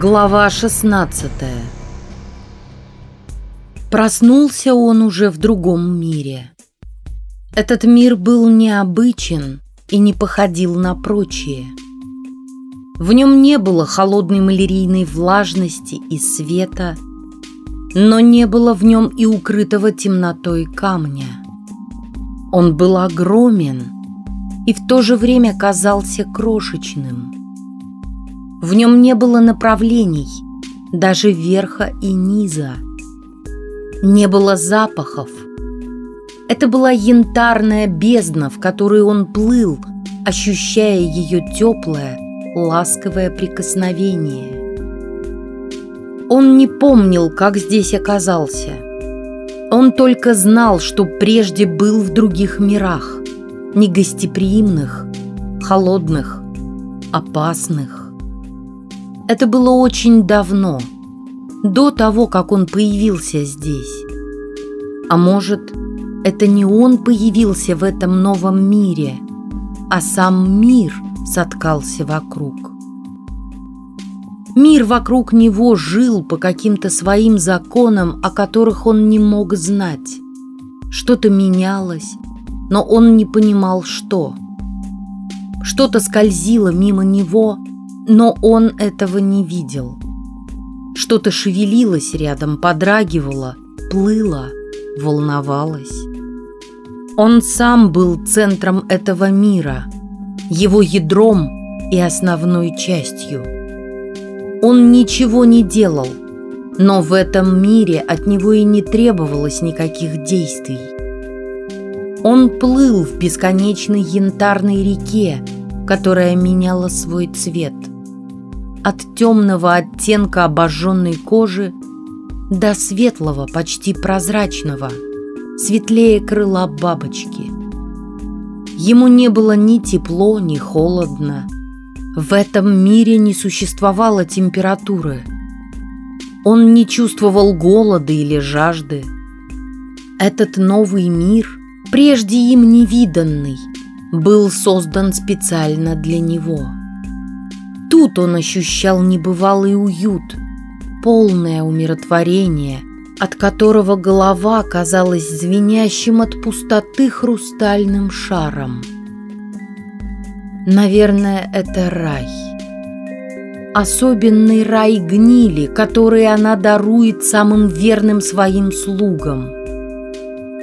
Глава 16 Проснулся он уже в другом мире. Этот мир был необычен и не походил на прочие. В нем не было холодной малярийной влажности и света, но не было в нем и укрытого темнотой камня. Он был огромен и в то же время казался крошечным – в нем не было направлений, даже верха и низа. Не было запахов. Это была янтарная бездна, в которой он плыл, ощущая ее теплое, ласковое прикосновение. Он не помнил, как здесь оказался. Он только знал, что прежде был в других мирах, негостеприимных, холодных, опасных. Это было очень давно, до того, как он появился здесь. А может, это не он появился в этом новом мире, а сам мир соткался вокруг. Мир вокруг него жил по каким-то своим законам, о которых он не мог знать. Что-то менялось, но он не понимал, что. Что-то скользило мимо него – но он этого не видел. Что-то шевелилось рядом, подрагивало, плыло, волновалось. Он сам был центром этого мира, его ядром и основной частью. Он ничего не делал, но в этом мире от него и не требовалось никаких действий. Он плыл в бесконечной янтарной реке, которая меняла свой цвет – от темного оттенка обожженной кожи до светлого, почти прозрачного, светлее крыла бабочки. Ему не было ни тепло, ни холодно. В этом мире не существовало температуры. Он не чувствовал голода или жажды. Этот новый мир, прежде им невиданный, был создан специально для него. Тут он ощущал небывалый уют, полное умиротворение, от которого голова казалась звенящим от пустоты хрустальным шаром. Наверное, это рай. Особенный рай гнили, который она дарует самым верным своим слугам.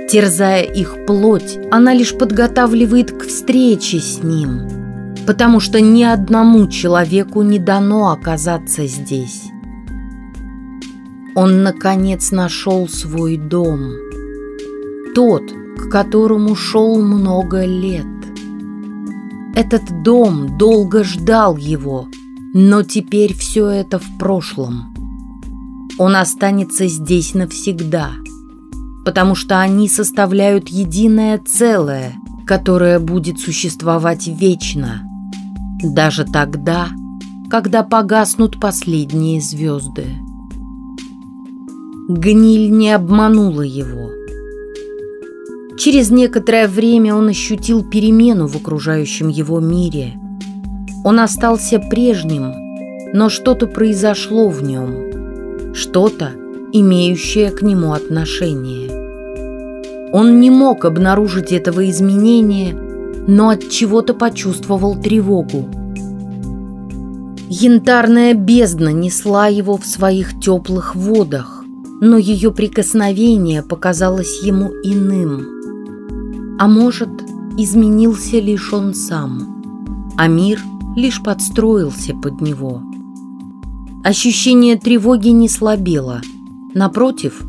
Терзая их плоть, она лишь подготавливает к встрече с ним – потому что ни одному человеку не дано оказаться здесь. Он, наконец, нашел свой дом. Тот, к которому шел много лет. Этот дом долго ждал его, но теперь все это в прошлом. Он останется здесь навсегда, потому что они составляют единое целое, которое будет существовать вечно – даже тогда, когда погаснут последние звезды. Гниль не обманула его. Через некоторое время он ощутил перемену в окружающем его мире. Он остался прежним, но что-то произошло в нем, что-то, имеющее к нему отношение. Он не мог обнаружить этого изменения – но от чего-то почувствовал тревогу. Янтарная бездна несла его в своих теплых водах, но ее прикосновение показалось ему иным. А может, изменился лишь он сам, а мир лишь подстроился под него. Ощущение тревоги не слабело, напротив,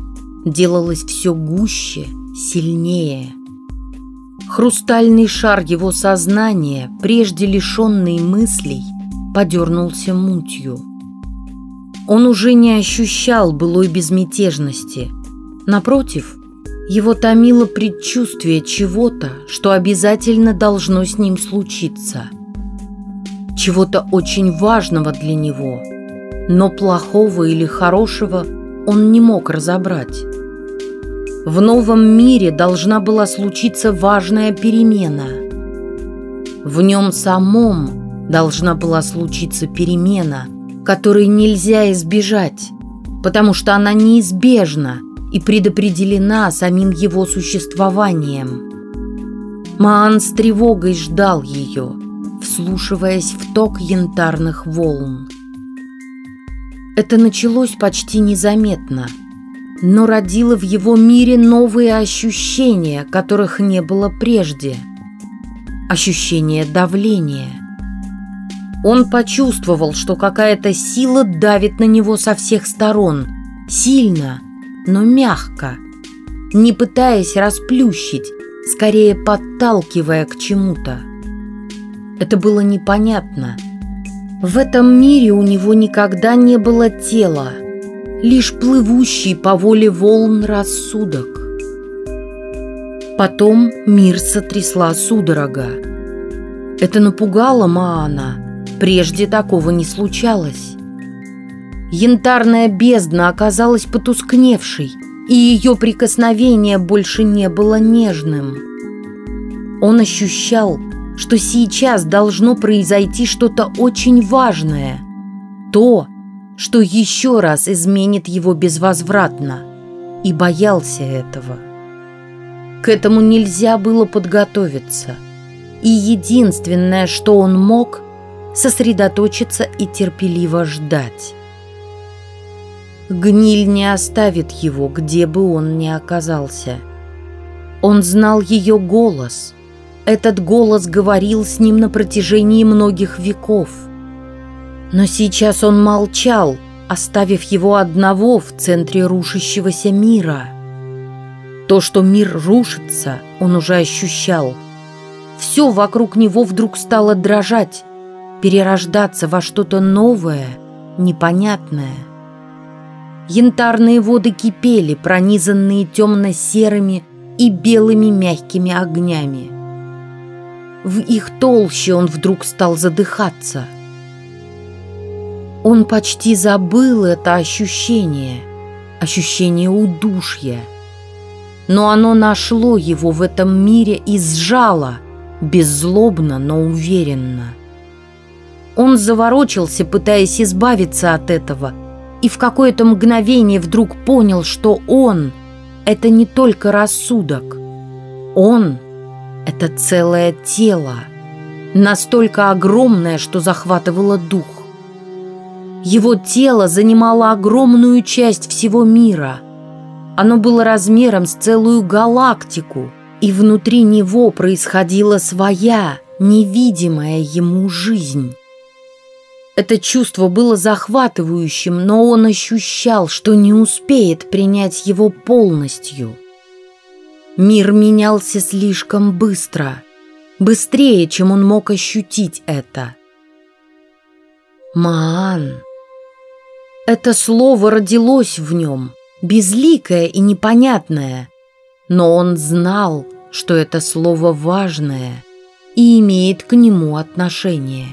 делалось все гуще, сильнее – Хрустальный шар его сознания, прежде лишенный мыслей, подернулся мутью. Он уже не ощущал былой безмятежности. Напротив, его томило предчувствие чего-то, что обязательно должно с ним случиться. Чего-то очень важного для него, но плохого или хорошего он не мог разобрать. В новом мире должна была случиться важная перемена. В нем самом должна была случиться перемена, которой нельзя избежать, потому что она неизбежна и предопределена самим его существованием. Маан с тревогой ждал ее, вслушиваясь в ток янтарных волн. Это началось почти незаметно, но родило в его мире новые ощущения, которых не было прежде. Ощущение давления. Он почувствовал, что какая-то сила давит на него со всех сторон, сильно, но мягко, не пытаясь расплющить, скорее подталкивая к чему-то. Это было непонятно – в этом мире у него никогда не было тела, лишь плывущий по воле волн рассудок. Потом мир сотрясла судорога. Это напугало Маана. Прежде такого не случалось. Янтарная бездна оказалась потускневшей, и ее прикосновение больше не было нежным. Он ощущал, что сейчас должно произойти что-то очень важное. То, что еще раз изменит его безвозвратно. И боялся этого. К этому нельзя было подготовиться. И единственное, что он мог, сосредоточиться и терпеливо ждать. Гниль не оставит его, где бы он ни оказался. Он знал ее голос – этот голос говорил с ним на протяжении многих веков. Но сейчас он молчал, оставив его одного в центре рушащегося мира. То, что мир рушится, он уже ощущал. Все вокруг него вдруг стало дрожать, перерождаться во что-то новое, непонятное. Янтарные воды кипели, пронизанные темно-серыми и белыми мягкими огнями. В их толще он вдруг стал задыхаться. Он почти забыл это ощущение, ощущение удушья. Но оно нашло его в этом мире и сжало, беззлобно, но уверенно. Он заворочился, пытаясь избавиться от этого, и в какое-то мгновение вдруг понял, что он — это не только рассудок. Он — это целое тело, настолько огромное, что захватывало дух. Его тело занимало огромную часть всего мира. Оно было размером с целую галактику, и внутри него происходила своя, невидимая ему жизнь. Это чувство было захватывающим, но он ощущал, что не успеет принять его полностью – Мир менялся слишком быстро, быстрее, чем он мог ощутить это. Маан. Это слово родилось в нем, безликое и непонятное, но он знал, что это слово важное и имеет к нему отношение.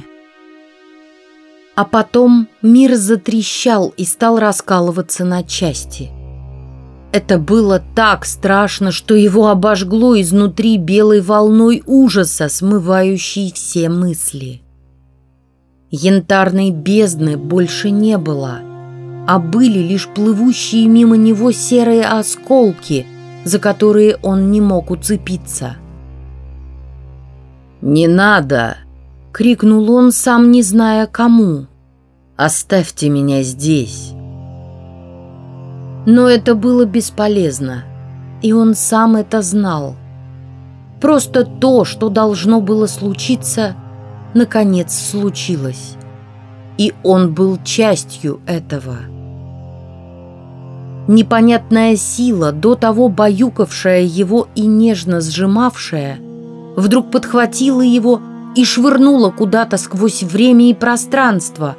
А потом мир затрещал и стал раскалываться на части – это было так страшно, что его обожгло изнутри белой волной ужаса, смывающей все мысли. Янтарной бездны больше не было, а были лишь плывущие мимо него серые осколки, за которые он не мог уцепиться. «Не надо!» — крикнул он, сам не зная кому. «Оставьте меня здесь!» Но это было бесполезно, и он сам это знал. Просто то, что должно было случиться, наконец случилось. И он был частью этого. Непонятная сила, до того баюкавшая его и нежно сжимавшая, вдруг подхватила его и швырнула куда-то сквозь время и пространство,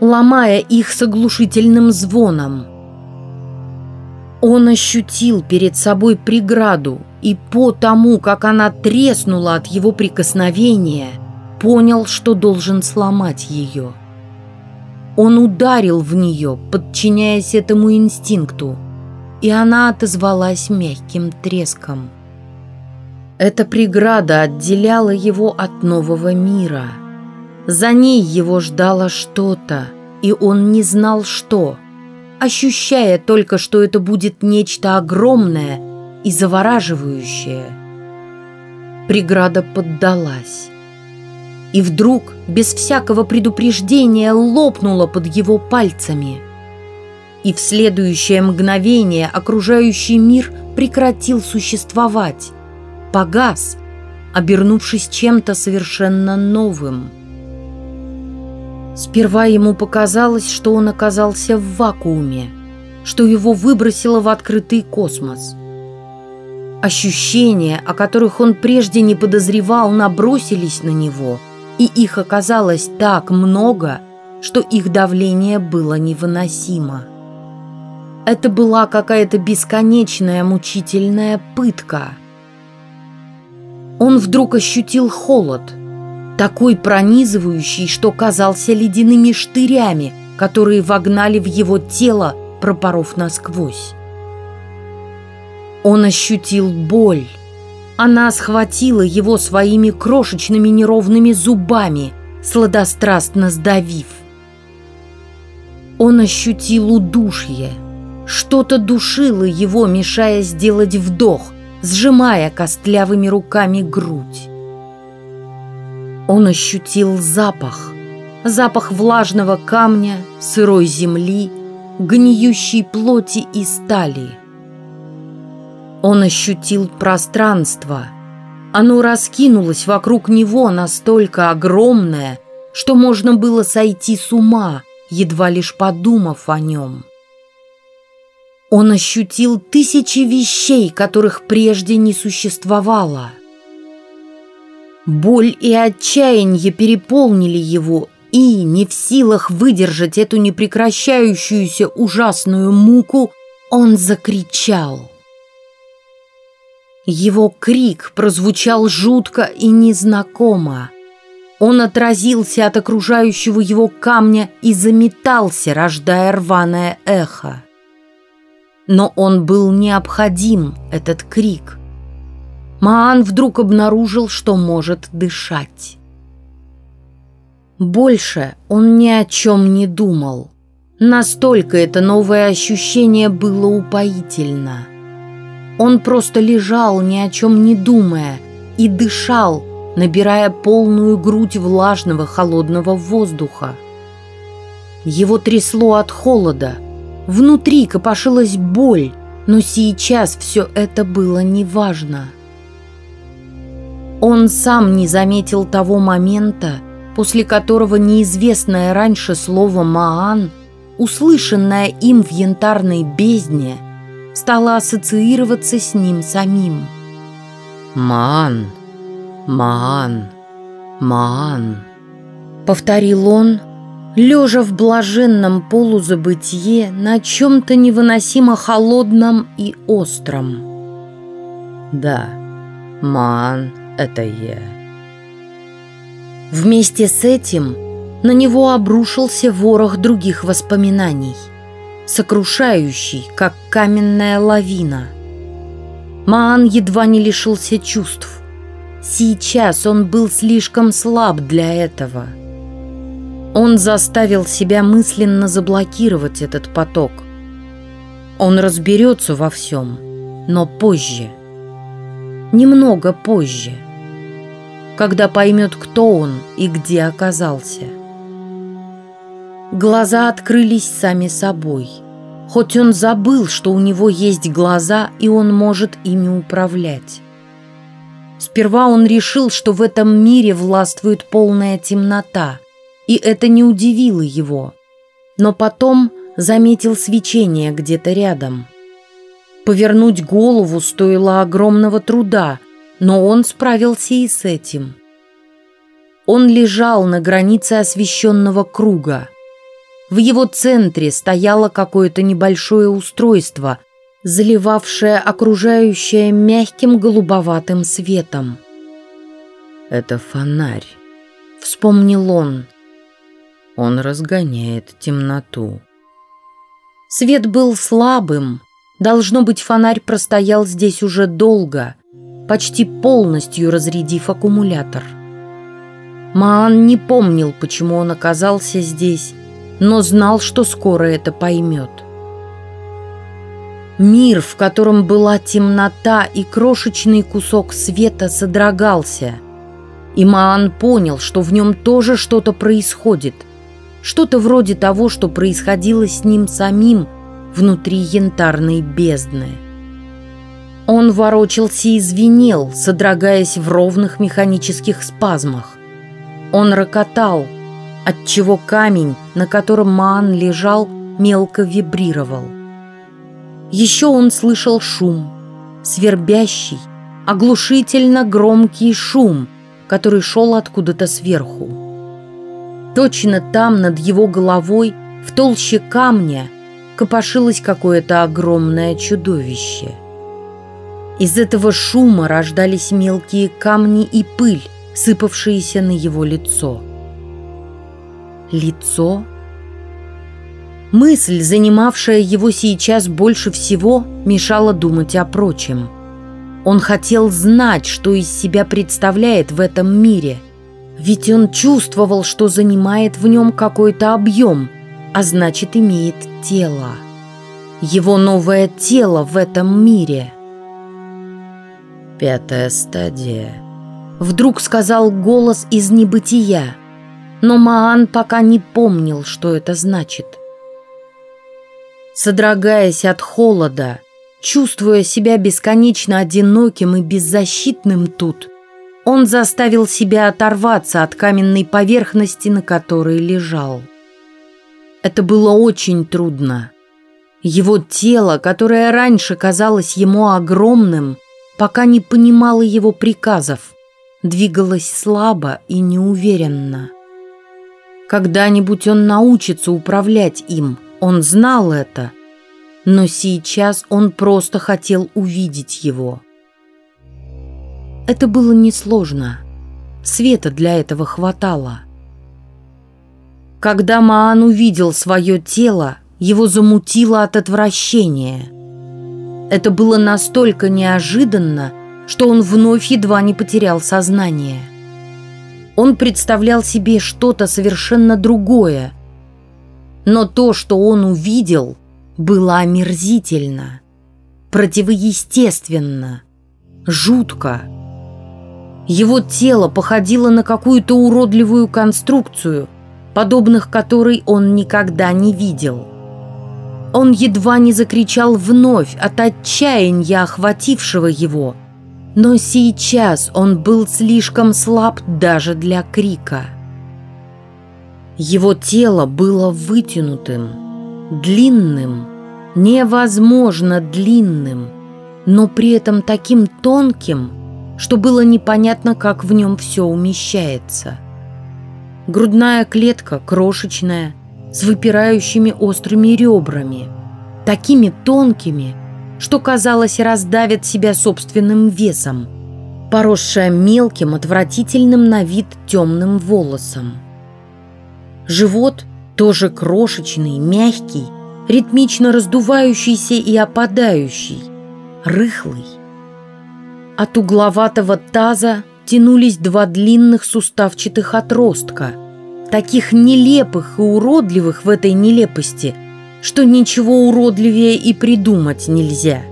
ломая их с оглушительным звоном. Он ощутил перед собой преграду и по тому, как она треснула от его прикосновения, понял, что должен сломать ее. Он ударил в нее, подчиняясь этому инстинкту, и она отозвалась мягким треском. Эта преграда отделяла его от нового мира. За ней его ждало что-то, и он не знал, что, ощущая только, что это будет нечто огромное и завораживающее. Преграда поддалась. И вдруг, без всякого предупреждения, лопнула под его пальцами. И в следующее мгновение окружающий мир прекратил существовать, погас, обернувшись чем-то совершенно новым. Сперва ему показалось, что он оказался в вакууме, что его выбросило в открытый космос. Ощущения, о которых он прежде не подозревал, набросились на него, и их оказалось так много, что их давление было невыносимо. Это была какая-то бесконечная мучительная пытка. Он вдруг ощутил холод – такой пронизывающий, что казался ледяными штырями, которые вогнали в его тело, пропоров насквозь. Он ощутил боль. Она схватила его своими крошечными неровными зубами, сладострастно сдавив. Он ощутил удушье. Что-то душило его, мешая сделать вдох, сжимая костлявыми руками грудь. Он ощутил запах. Запах влажного камня, сырой земли, гниющей плоти и стали. Он ощутил пространство. Оно раскинулось вокруг него настолько огромное, что можно было сойти с ума, едва лишь подумав о нем. Он ощутил тысячи вещей, которых прежде не существовало – Боль и отчаяние переполнили его, и, не в силах выдержать эту непрекращающуюся ужасную муку, он закричал. Его крик прозвучал жутко и незнакомо. Он отразился от окружающего его камня и заметался, рождая рваное эхо. Но он был необходим, этот крик – Маан вдруг обнаружил, что может дышать. Больше он ни о чем не думал. Настолько это новое ощущение было упоительно. Он просто лежал, ни о чем не думая, и дышал, набирая полную грудь влажного холодного воздуха. Его трясло от холода. Внутри копошилась боль, но сейчас все это было неважно. Он сам не заметил того момента, после которого неизвестное раньше слово «маан», услышанное им в янтарной бездне, стало ассоциироваться с ним самим. «Маан, Маан, Маан», — повторил он, лежа в блаженном полузабытие на чем-то невыносимо холодном и остром. «Да, Маан» это я. Вместе с этим на него обрушился ворох других воспоминаний, сокрушающий, как каменная лавина. Маан едва не лишился чувств. Сейчас он был слишком слаб для этого. Он заставил себя мысленно заблокировать этот поток. Он разберется во всем, но позже – немного позже, когда поймет, кто он и где оказался. Глаза открылись сами собой, хоть он забыл, что у него есть глаза, и он может ими управлять. Сперва он решил, что в этом мире властвует полная темнота, и это не удивило его. Но потом заметил свечение где-то рядом – Повернуть голову стоило огромного труда, но он справился и с этим. Он лежал на границе освещенного круга. В его центре стояло какое-то небольшое устройство, заливавшее окружающее мягким голубоватым светом. «Это фонарь», — вспомнил он. «Он разгоняет темноту». Свет был слабым, Должно быть, фонарь простоял здесь уже долго, почти полностью разрядив аккумулятор. Маан не помнил, почему он оказался здесь, но знал, что скоро это поймет. Мир, в котором была темнота и крошечный кусок света, содрогался. И Маан понял, что в нем тоже что-то происходит. Что-то вроде того, что происходило с ним самим внутри янтарной бездны. Он ворочался и звенел, содрогаясь в ровных механических спазмах. Он рокотал, отчего камень, на котором Маан лежал, мелко вибрировал. Еще он слышал шум, свербящий, оглушительно громкий шум, который шел откуда-то сверху. Точно там, над его головой, в толще камня, копошилось какое-то огромное чудовище. Из этого шума рождались мелкие камни и пыль, сыпавшиеся на его лицо. Лицо Мысль, занимавшая его сейчас больше всего, мешала думать о прочем. Он хотел знать, что из себя представляет в этом мире. Ведь он чувствовал, что занимает в нем какой-то объем, а значит имеет тело. Его новое тело в этом мире. Пятая стадия. Вдруг сказал голос из небытия. Но Маан пока не помнил, что это значит. Содрогаясь от холода, чувствуя себя бесконечно одиноким и беззащитным тут, он заставил себя оторваться от каменной поверхности, на которой лежал. Это было очень трудно. Его тело, которое раньше казалось ему огромным, пока не понимало его приказов, двигалось слабо и неуверенно. Когда-нибудь он научится управлять им – он знал это, но сейчас он просто хотел увидеть его. Это было несложно. Света для этого хватало. Когда Маан увидел свое тело, его замутило от отвращения. Это было настолько неожиданно, что он вновь едва не потерял сознание. Он представлял себе что-то совершенно другое, но то, что он увидел, было омерзительно, противоестественно, жутко. Его тело походило на какую-то уродливую конструкцию, подобных которой он никогда не видел. Он едва не закричал вновь от отчаяния, охватившего его, но сейчас он был слишком слаб даже для крика. Его тело было вытянутым, длинным, невозможно длинным, но при этом таким тонким, что было непонятно, как в нем все умещается. Грудная клетка крошечная, с выпирающими острыми ребрами, такими тонкими, что, казалось, раздавит себя собственным весом, поросшая мелким, отвратительным на вид темным волосом. Живот тоже крошечный, мягкий, ритмично раздувающийся и опадающий, рыхлый. От угловатого таза тянулись два длинных суставчатых отростка, таких нелепых и уродливых в этой нелепости, что ничего уродливее и придумать нельзя.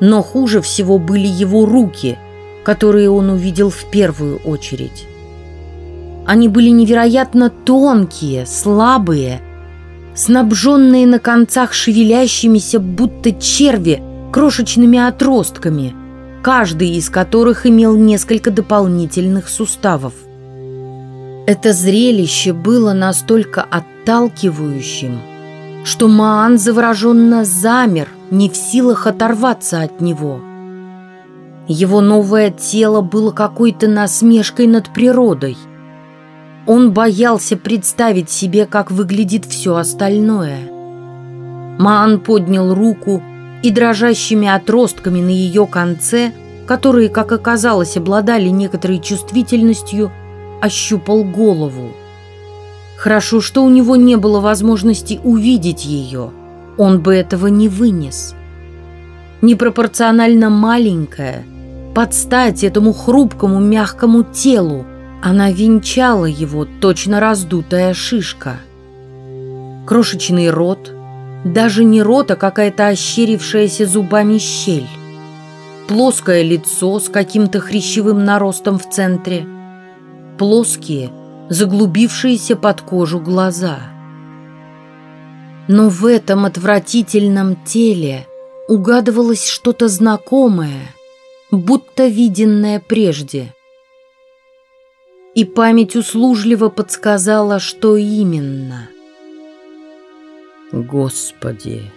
Но хуже всего были его руки, которые он увидел в первую очередь. Они были невероятно тонкие, слабые, снабженные на концах шевелящимися, будто черви, крошечными отростками, каждый из которых имел несколько дополнительных суставов. Это зрелище было настолько отталкивающим, что Маан завороженно замер, не в силах оторваться от него. Его новое тело было какой-то насмешкой над природой – он боялся представить себе, как выглядит все остальное. Маан поднял руку и дрожащими отростками на ее конце, которые, как оказалось, обладали некоторой чувствительностью, ощупал голову. Хорошо, что у него не было возможности увидеть ее. Он бы этого не вынес. Непропорционально маленькая, под стать этому хрупкому мягкому телу, она венчала его, точно раздутая шишка. Крошечный рот, даже не рот, а какая-то ощерившаяся зубами щель. Плоское лицо с каким-то хрящевым наростом в центре. Плоские, заглубившиеся под кожу глаза. Но в этом отвратительном теле угадывалось что-то знакомое, будто виденное прежде. И память услужливо подсказала, что именно. «Господи!»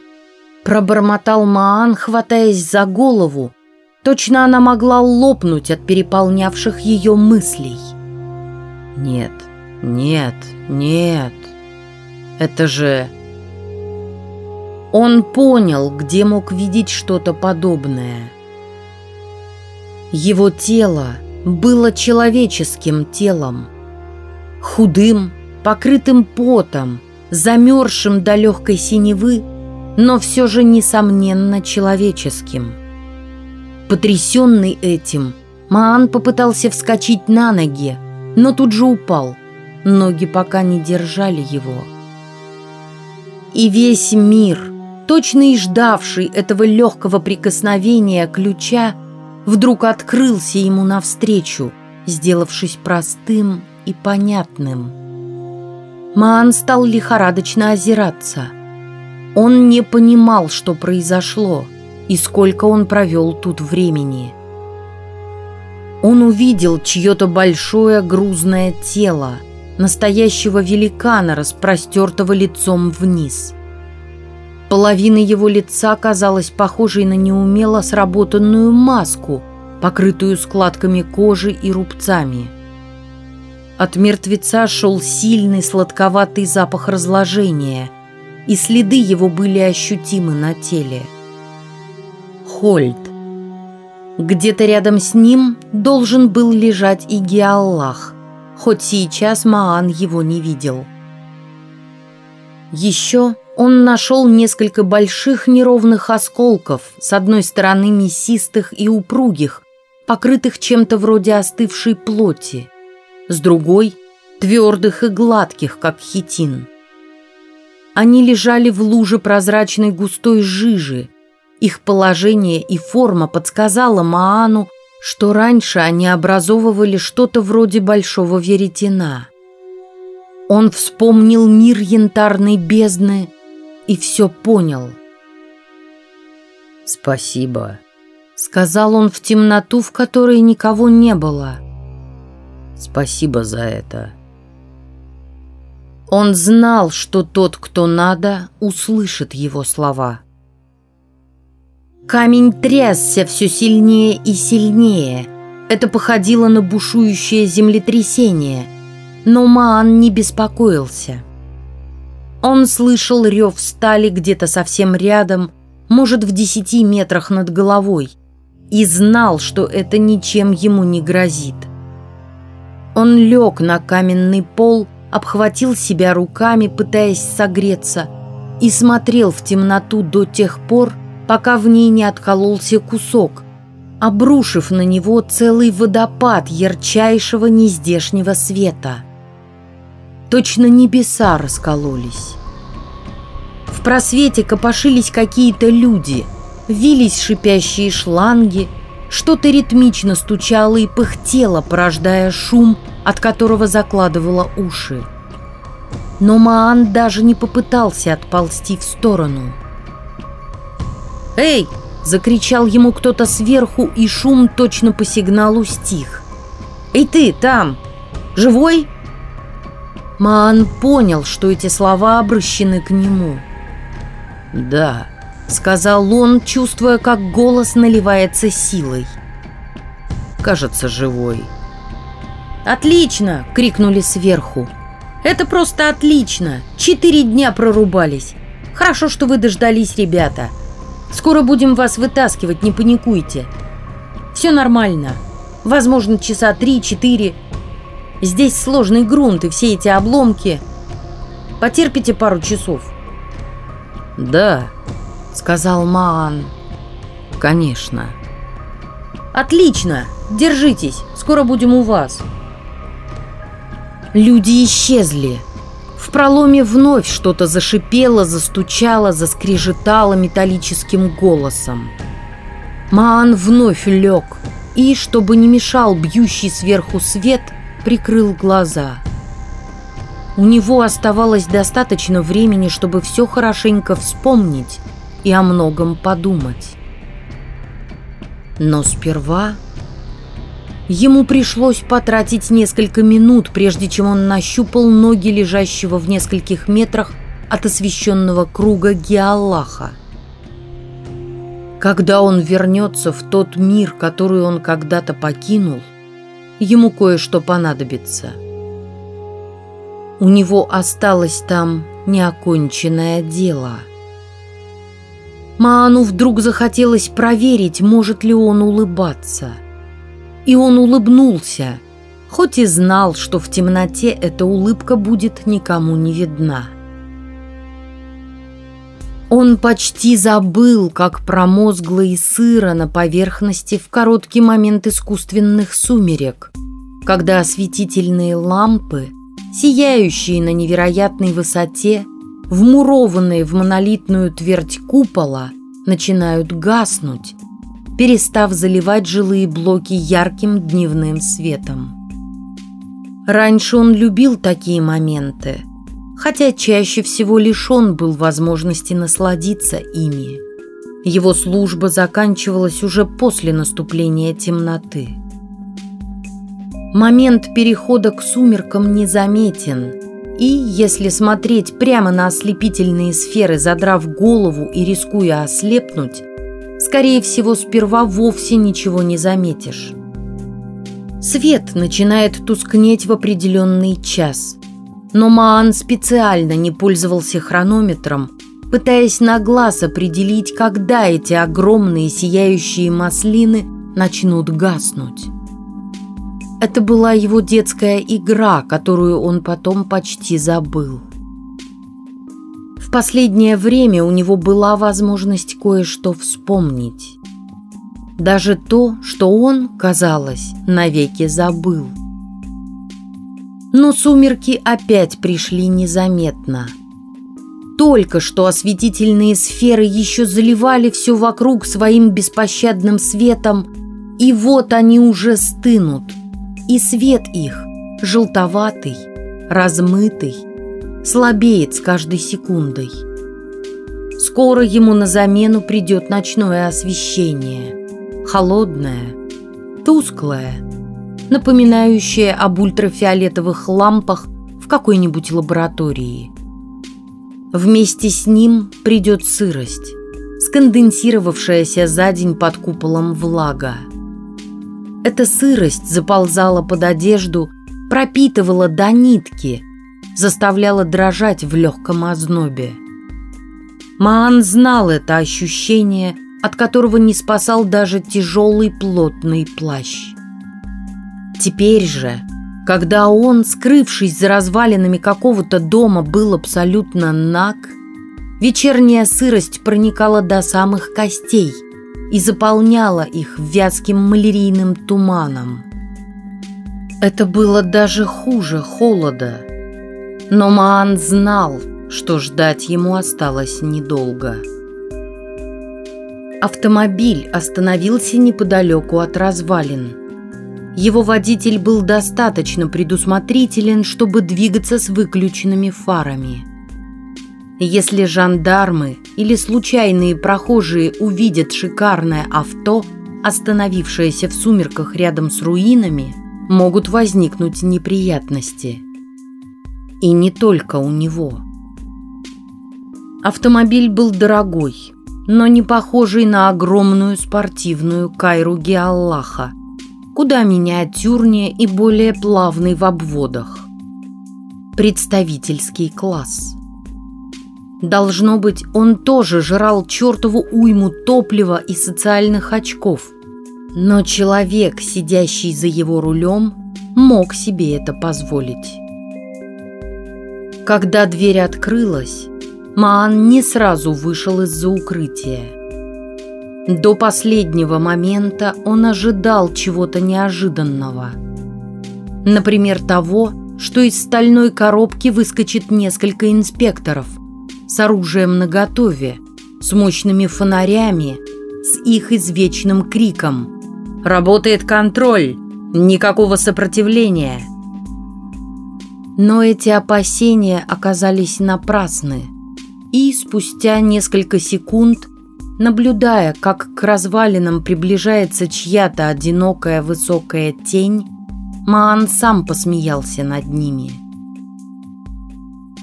Пробормотал Маан, хватаясь за голову. Точно она могла лопнуть от переполнявших ее мыслей. «Нет, нет, нет! Это же...» Он понял, где мог видеть что-то подобное. Его тело было человеческим телом. Худым, покрытым потом, замерзшим до легкой синевы, но все же, несомненно, человеческим. Потрясенный этим, Маан попытался вскочить на ноги, но тут же упал. Ноги пока не держали его. И весь мир, точно и ждавший этого легкого прикосновения ключа, вдруг открылся ему навстречу, сделавшись простым и понятным. Маан стал лихорадочно озираться. Он не понимал, что произошло и сколько он провел тут времени. Он увидел чье-то большое грузное тело, настоящего великана, распростертого лицом вниз. Половина его лица казалась похожей на неумело сработанную маску, покрытую складками кожи и рубцами. От мертвеца шел сильный сладковатый запах разложения, и следы его были ощутимы на теле. Хольд. Где-то рядом с ним должен был лежать и Геаллах, хоть сейчас Маан его не видел. Еще он нашел несколько больших неровных осколков, с одной стороны мясистых и упругих, покрытых чем-то вроде остывшей плоти, с другой – твердых и гладких, как хитин. Они лежали в луже прозрачной густой жижи. Их положение и форма подсказала Маану, что раньше они образовывали что-то вроде большого веретена. Он вспомнил мир янтарной бездны – и все понял. «Спасибо», — сказал он в темноту, в которой никого не было. «Спасибо за это». Он знал, что тот, кто надо, услышит его слова. Камень трясся все сильнее и сильнее. Это походило на бушующее землетрясение. Но Маан не беспокоился. Он слышал рев стали где-то совсем рядом, может, в десяти метрах над головой, и знал, что это ничем ему не грозит. Он лег на каменный пол, обхватил себя руками, пытаясь согреться, и смотрел в темноту до тех пор, пока в ней не откололся кусок, обрушив на него целый водопад ярчайшего нездешнего света – Точно небеса раскололись. В просвете копошились какие-то люди, вились шипящие шланги, что-то ритмично стучало и пыхтело, порождая шум, от которого закладывало уши. Но Маан даже не попытался отползти в сторону. «Эй!» — закричал ему кто-то сверху, и шум точно по сигналу стих. «Эй ты, там! Живой?» Маан понял, что эти слова обращены к нему. «Да», — сказал он, чувствуя, как голос наливается силой. «Кажется, живой». «Отлично!» — крикнули сверху. «Это просто отлично! Четыре дня прорубались. Хорошо, что вы дождались, ребята. Скоро будем вас вытаскивать, не паникуйте. Все нормально. Возможно, часа три-четыре. Здесь сложный грунт и все эти обломки. Потерпите пару часов. Да, сказал Маан. Конечно. Отлично, держитесь, скоро будем у вас. Люди исчезли. В проломе вновь что-то зашипело, застучало, заскрежетало металлическим голосом. Маан вновь лег и, чтобы не мешал бьющий сверху свет, прикрыл глаза. У него оставалось достаточно времени, чтобы все хорошенько вспомнить и о многом подумать. Но сперва ему пришлось потратить несколько минут, прежде чем он нащупал ноги лежащего в нескольких метрах от освещенного круга Геаллаха. Когда он вернется в тот мир, который он когда-то покинул, ему кое-что понадобится. У него осталось там неоконченное дело. Маану вдруг захотелось проверить, может ли он улыбаться. И он улыбнулся, хоть и знал, что в темноте эта улыбка будет никому не видна. Он почти забыл, как промозгло и сыро на поверхности в короткий момент искусственных сумерек, когда осветительные лампы, сияющие на невероятной высоте, вмурованные в монолитную твердь купола, начинают гаснуть, перестав заливать жилые блоки ярким дневным светом. Раньше он любил такие моменты – хотя чаще всего лишен был возможности насладиться ими. Его служба заканчивалась уже после наступления темноты. Момент перехода к сумеркам незаметен, и, если смотреть прямо на ослепительные сферы, задрав голову и рискуя ослепнуть, скорее всего, сперва вовсе ничего не заметишь. Свет начинает тускнеть в определенный час – но Маан специально не пользовался хронометром, пытаясь на глаз определить, когда эти огромные сияющие маслины начнут гаснуть. Это была его детская игра, которую он потом почти забыл. В последнее время у него была возможность кое-что вспомнить. Даже то, что он, казалось, навеки забыл – но сумерки опять пришли незаметно. Только что осветительные сферы еще заливали все вокруг своим беспощадным светом, и вот они уже стынут. И свет их, желтоватый, размытый, слабеет с каждой секундой. Скоро ему на замену придет ночное освещение. Холодное, тусклое, напоминающее об ультрафиолетовых лампах в какой-нибудь лаборатории. Вместе с ним придет сырость, сконденсировавшаяся за день под куполом влага. Эта сырость заползала под одежду, пропитывала до нитки, заставляла дрожать в легком ознобе. Маан знал это ощущение, от которого не спасал даже тяжелый плотный плащ. Теперь же, когда он, скрывшись за развалинами какого-то дома, был абсолютно наг, вечерняя сырость проникала до самых костей и заполняла их вязким малярийным туманом. Это было даже хуже холода. Но Маан знал, что ждать ему осталось недолго. Автомобиль остановился неподалеку от развалин – его водитель был достаточно предусмотрителен, чтобы двигаться с выключенными фарами. Если жандармы или случайные прохожие увидят шикарное авто, остановившееся в сумерках рядом с руинами, могут возникнуть неприятности. И не только у него. Автомобиль был дорогой, но не похожий на огромную спортивную Кайру Геаллаха – куда миниатюрнее и более плавный в обводах. Представительский класс. Должно быть, он тоже жрал чертову уйму топлива и социальных очков. Но человек, сидящий за его рулем, мог себе это позволить. Когда дверь открылась, Маан не сразу вышел из-за укрытия. До последнего момента он ожидал чего-то неожиданного. Например, того, что из стальной коробки выскочит несколько инспекторов с оружием наготове, с мощными фонарями, с их извечным криком «Работает контроль! Никакого сопротивления!» Но эти опасения оказались напрасны, и спустя несколько секунд, наблюдая, как к развалинам приближается чья-то одинокая высокая тень, Маан сам посмеялся над ними.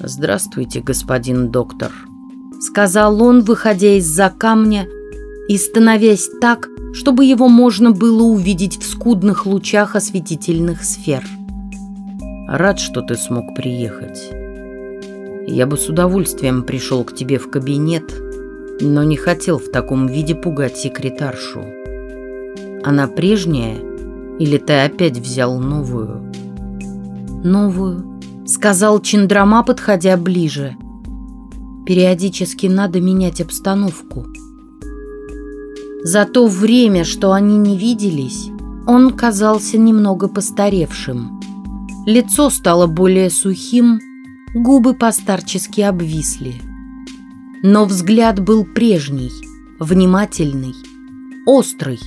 «Здравствуйте, господин доктор», — сказал он, выходя из-за камня и становясь так, чтобы его можно было увидеть в скудных лучах осветительных сфер. Рад, что ты смог приехать. Я бы с удовольствием пришел к тебе в кабинет, но не хотел в таком виде пугать секретаршу. Она прежняя или ты опять взял новую? Новую, сказал Чендрама, подходя ближе. Периодически надо менять обстановку. За то время, что они не виделись, он казался немного постаревшим. Лицо стало более сухим, губы постарчески обвисли. Но взгляд был прежний, внимательный, острый,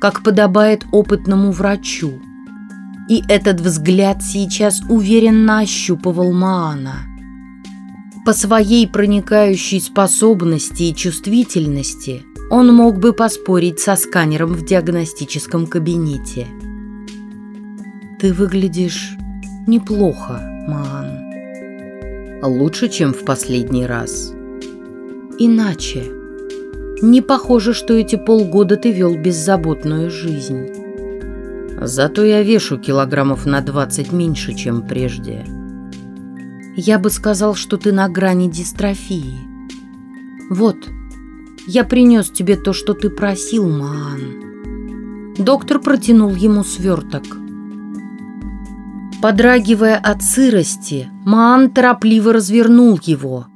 как подобает опытному врачу. И этот взгляд сейчас уверенно ощупывал Маана. По своей проникающей способности и чувствительности он мог бы поспорить со сканером в диагностическом кабинете. «Ты выглядишь Неплохо, Маан. Лучше, чем в последний раз. Иначе. Не похоже, что эти полгода ты вел беззаботную жизнь. Зато я вешу килограммов на 20 меньше, чем прежде. Я бы сказал, что ты на грани дистрофии. Вот, я принес тебе то, что ты просил, Маан. Доктор протянул ему сверток – Подрагивая от сырости, Маан торопливо развернул его.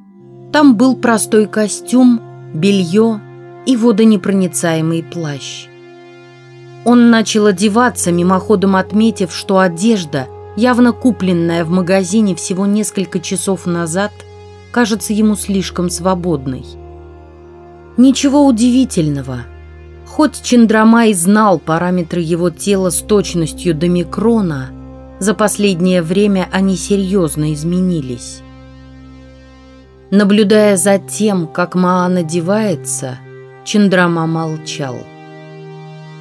Там был простой костюм, белье и водонепроницаемый плащ. Он начал одеваться, мимоходом отметив, что одежда, явно купленная в магазине всего несколько часов назад, кажется ему слишком свободной. Ничего удивительного. Хоть Чендрамай знал параметры его тела с точностью до микрона – за последнее время они серьезно изменились. Наблюдая за тем, как Маан одевается, Чендрама молчал.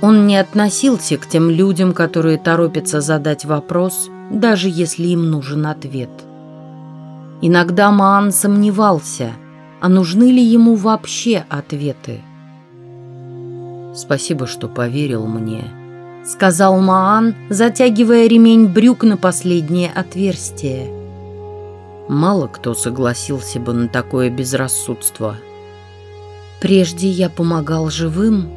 Он не относился к тем людям, которые торопятся задать вопрос, даже если им нужен ответ. Иногда Маан сомневался, а нужны ли ему вообще ответы. «Спасибо, что поверил мне», сказал Маан, затягивая ремень брюк на последнее отверстие. Мало кто согласился бы на такое безрассудство. Прежде я помогал живым.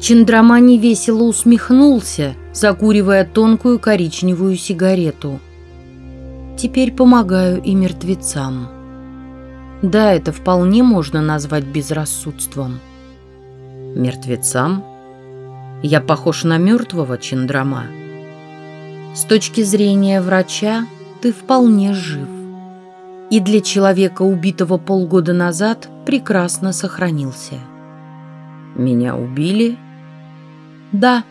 Чендрама невесело усмехнулся, закуривая тонкую коричневую сигарету. Теперь помогаю и мертвецам. Да, это вполне можно назвать безрассудством. Мертвецам? Я похож на мертвого Чендрама. С точки зрения врача ты вполне жив. И для человека, убитого полгода назад, прекрасно сохранился. Меня убили? Да.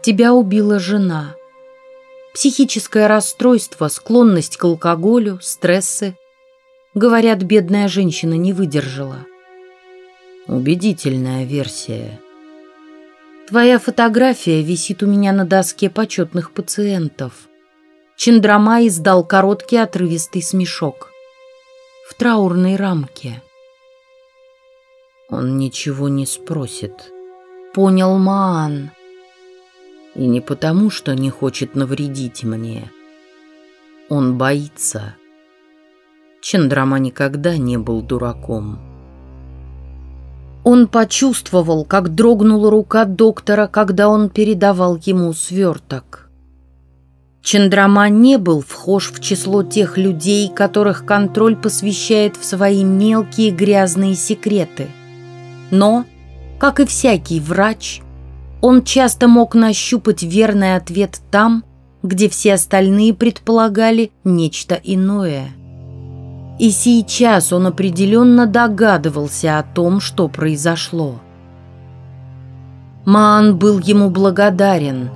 Тебя убила жена. Психическое расстройство, склонность к алкоголю, стрессы. Говорят, бедная женщина не выдержала. Убедительная версия. Твоя фотография висит у меня на доске почетных пациентов. Чендрама издал короткий отрывистый смешок. В траурной рамке. Он ничего не спросит. Понял Маан. И не потому, что не хочет навредить мне. Он боится. Чендрама никогда не был дураком. Он почувствовал, как дрогнула рука доктора, когда он передавал ему сверток. Чендрама не был вхож в число тех людей, которых контроль посвящает в свои мелкие грязные секреты. Но, как и всякий врач, он часто мог нащупать верный ответ там, где все остальные предполагали нечто иное. И сейчас он определенно догадывался о том, что произошло. Маан был ему благодарен,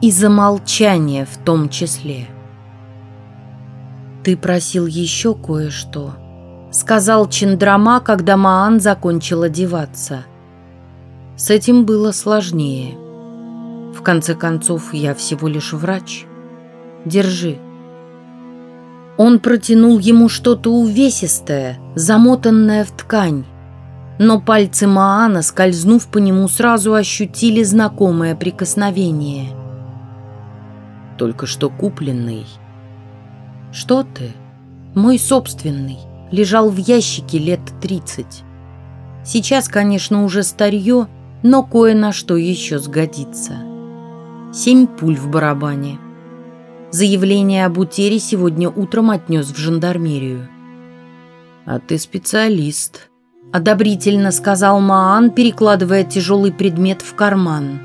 и за молчание в том числе. «Ты просил еще кое-что», — сказал Чендрама, когда Маан закончил одеваться. С этим было сложнее. В конце концов, я всего лишь врач. Держи. Он протянул ему что-то увесистое, замотанное в ткань. Но пальцы Маана, скользнув по нему, сразу ощутили знакомое прикосновение. Только что купленный. Что ты? Мой собственный. Лежал в ящике лет тридцать. Сейчас, конечно, уже старье, но кое на что еще сгодится. Семь пуль в барабане. Заявление об утере сегодня утром отнес в жандармерию. «А ты специалист», — одобрительно сказал Маан, перекладывая тяжелый предмет в карман.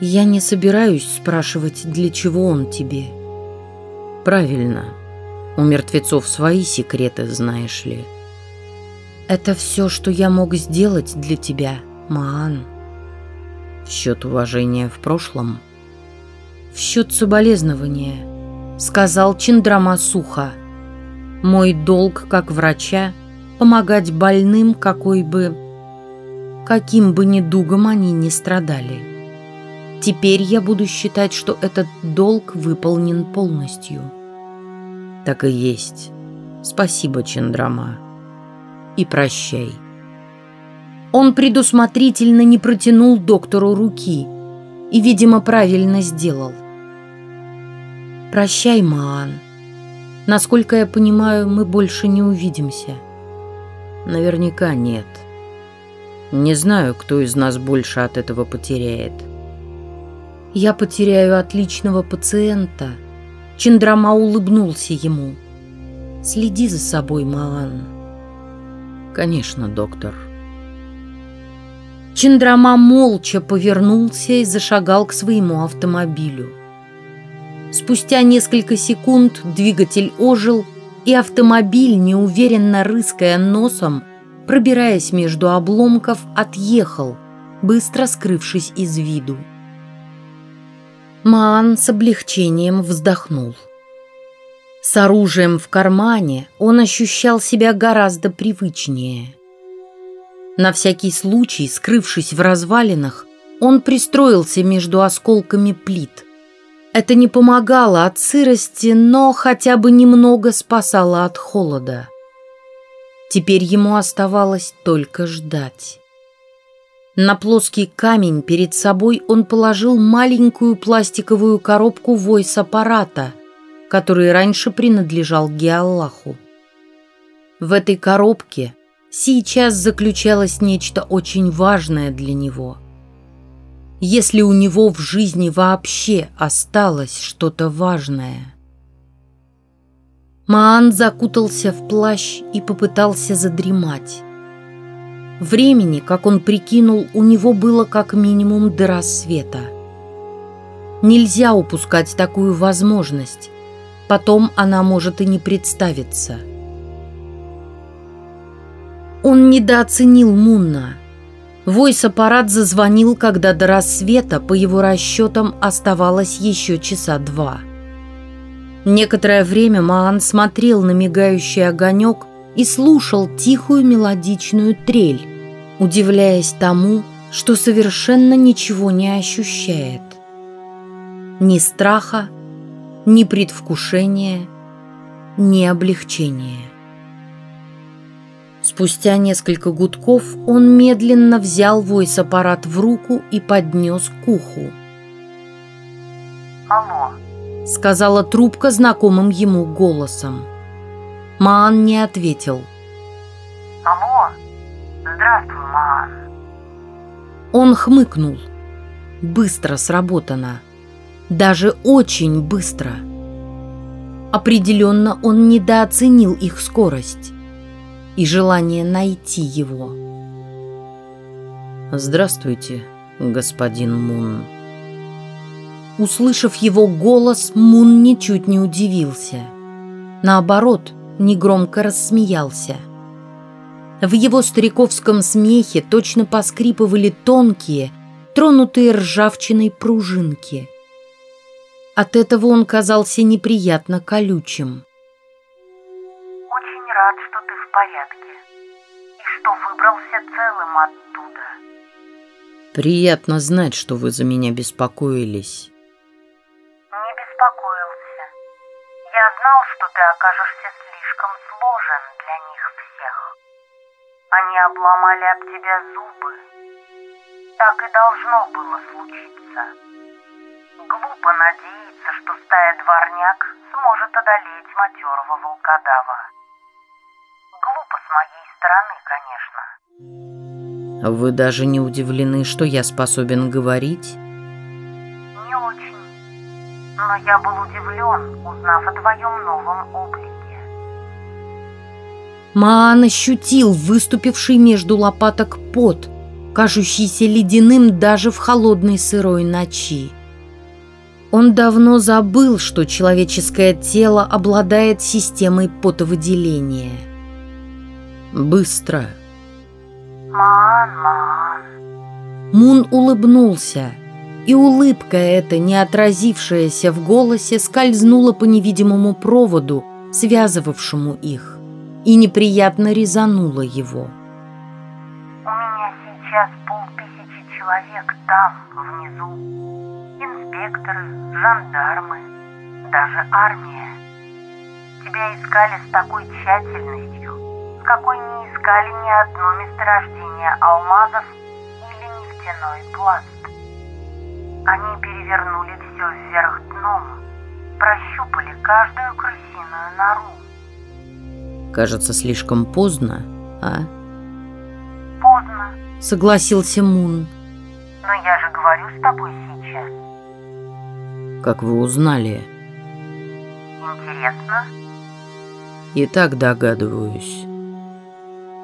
«Я не собираюсь спрашивать, для чего он тебе». «Правильно. У мертвецов свои секреты, знаешь ли». «Это все, что я мог сделать для тебя, Маан». «В счет уважения в прошлом?» В счет соболезнования», — сказал Чиндрама сухо. «Мой долг как врача — помогать больным, какой бы... каким бы недугом они ни страдали. Теперь я буду считать, что этот долг выполнен полностью». «Так и есть. Спасибо, Чендрама. И прощай». Он предусмотрительно не протянул доктору руки и, видимо, правильно сделал — «Прощай, Маан. Насколько я понимаю, мы больше не увидимся». «Наверняка нет. Не знаю, кто из нас больше от этого потеряет». «Я потеряю отличного пациента». Чендрама улыбнулся ему. «Следи за собой, Маан». «Конечно, доктор». Чендрама молча повернулся и зашагал к своему автомобилю. Спустя несколько секунд двигатель ожил, и автомобиль, неуверенно рыская носом, пробираясь между обломков, отъехал, быстро скрывшись из виду. Маан с облегчением вздохнул. С оружием в кармане он ощущал себя гораздо привычнее. На всякий случай, скрывшись в развалинах, он пристроился между осколками плит – это не помогало от сырости, но хотя бы немного спасало от холода. Теперь ему оставалось только ждать. На плоский камень перед собой он положил маленькую пластиковую коробку войс-аппарата, который раньше принадлежал Геаллаху. В этой коробке сейчас заключалось нечто очень важное для него – если у него в жизни вообще осталось что-то важное. Маан закутался в плащ и попытался задремать. Времени, как он прикинул, у него было как минимум до рассвета. Нельзя упускать такую возможность. Потом она может и не представиться. Он недооценил Мунна – Войс-аппарат зазвонил, когда до рассвета, по его расчетам, оставалось еще часа два. Некоторое время Маан смотрел на мигающий огонек и слушал тихую мелодичную трель, удивляясь тому, что совершенно ничего не ощущает. Ни страха, ни предвкушения, ни облегчения. Спустя несколько гудков он медленно взял войс-аппарат в руку и поднес к уху. «Алло», — сказала трубка знакомым ему голосом. Маан не ответил. «Алло, здравствуй, Маан». Он хмыкнул. Быстро сработано. Даже очень быстро. Определенно он недооценил их скорость и желание найти его. «Здравствуйте, господин Мун». Услышав его голос, Мун ничуть не удивился. Наоборот, негромко рассмеялся. В его стариковском смехе точно поскрипывали тонкие, тронутые ржавчиной пружинки. От этого он казался неприятно колючим. Очень рад, что порядке. И что выбрался целым оттуда. Приятно знать, что вы за меня беспокоились. Не беспокоился. Я знал, что ты окажешься слишком сложен для них всех. Они обломали об тебя зубы. Так и должно было случиться. Глупо надеяться, что стая дворняк сможет одолеть матерого волкодава. Глупо с моей стороны, конечно. Вы даже не удивлены, что я способен говорить? Не очень. Но я был удивлен, узнав о твоем новом облике. Маан ощутил выступивший между лопаток пот, кажущийся ледяным даже в холодной сырой ночи. Он давно забыл, что человеческое тело обладает системой потовыделения. Быстро. Маан, Маан. Мун улыбнулся, и улыбка эта, не отразившаяся в голосе, скользнула по невидимому проводу, связывавшему их, и неприятно резанула его. У меня сейчас полтысячи человек там, внизу. Инспекторы, жандармы, даже армия. Тебя искали с такой тщательностью, какой не искали ни одно месторождение алмазов или нефтяной пласт. Они перевернули все вверх дном, прощупали каждую крысиную нору. Кажется, слишком поздно, а? Поздно, Согласился Мун. но я же говорю с тобой сейчас. Как вы узнали? Интересно? И так догадываюсь.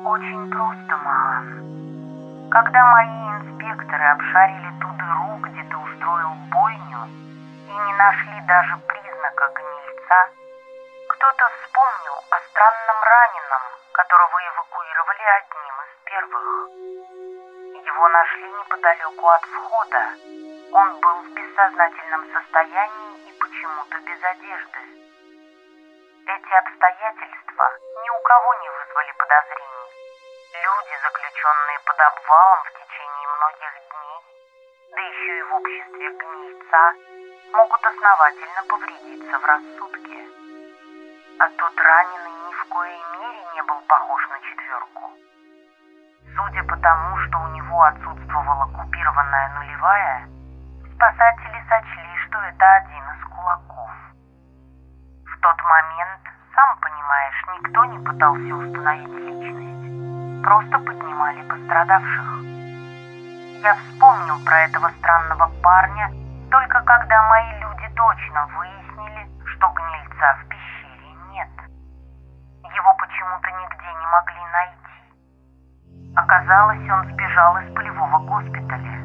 Очень просто, Маан. Когда мои инспекторы обшарили ту дыру, где ты устроил бойню, и не нашли даже признака гнильца, кто-то вспомнил о странном раненом, которого эвакуировали одним из первых. Его нашли неподалеку от входа. Он был в бессознательном состоянии и почему-то без одежды. Эти обстоятельства ни у кого не вызвали подозрений. Люди, заключенные под обвалом в течение многих дней, да еще и в обществе гнильца, могут основательно повредиться в рассудке. А тот раненый ни в коей мере не был похож на четверку. Судя по тому, что у него отсутствовала купированная нулевая, спасатели сочли, что это один из кулаков. В тот момент, сам понимаешь, никто не пытался установить личность. Просто поднимали пострадавших. Я вспомнил про этого странного парня только когда мои люди точно выяснили, что гнильца в пещере нет. Его почему-то нигде не могли найти. Оказалось, он сбежал из полевого госпиталя.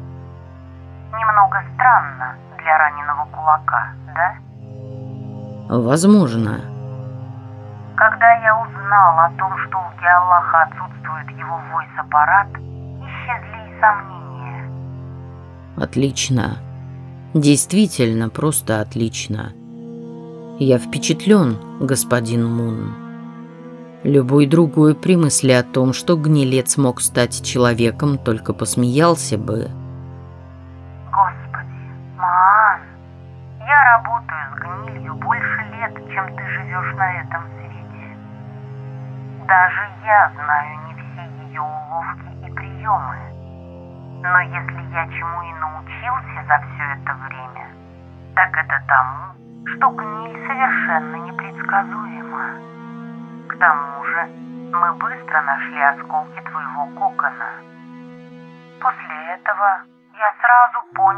Немного странно для раненого кулака, да? Возможно. Когда я узнал о том, что у Геаллаха отсутствует его войс-аппарат, исчезли сомнения. Отлично. Действительно, просто отлично. Я впечатлен, господин Мун. Любой другой при мысли о том, что гнилец мог стать человеком, только посмеялся бы.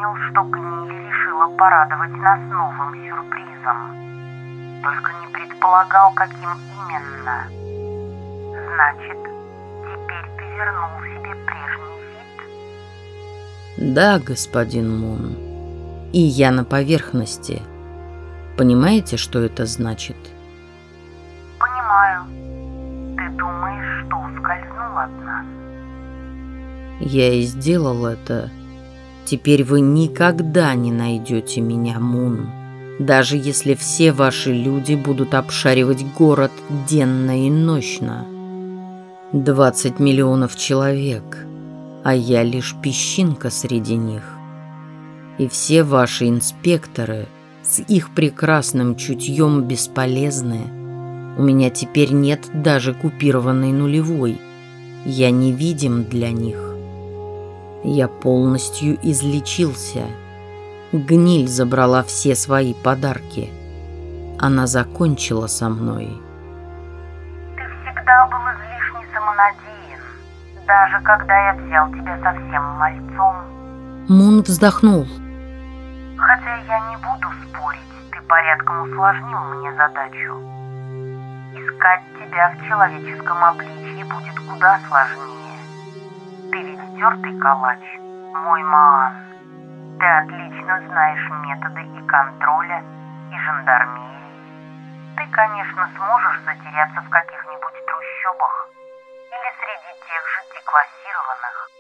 Понял, что гниль решила порадовать нас новым сюрпризом. Только не предполагал, каким именно. Значит, теперь ты вернул себе прежний вид? Да, господин Мун. и я на поверхности. Понимаете, что это значит? Понимаю. Ты думаешь, что ускользнул от нас? Я и сделал это. Теперь вы никогда не найдете меня, Мун. Даже если все ваши люди будут обшаривать город денно и ночно. 20 миллионов человек, а я лишь песчинка среди них. И все ваши инспекторы с их прекрасным чутьем бесполезны. У меня теперь нет даже купированной нулевой. Я невидим для них. Я полностью излечился. Гниль забрала все свои подарки. Она закончила со мной. Ты всегда был излишне самонадеян, даже когда я взял тебя совсем мальцом. Мун вздохнул. Хотя я не буду спорить, ты порядком усложнил мне задачу. Искать тебя в человеческом обличье будет куда сложнее. Ты ведь стертый калач, мой Маан. Ты отлично знаешь методы и контроля, и жандармерии. Ты, конечно, сможешь затеряться в каких-нибудь трущобах или среди тех же деклассированных.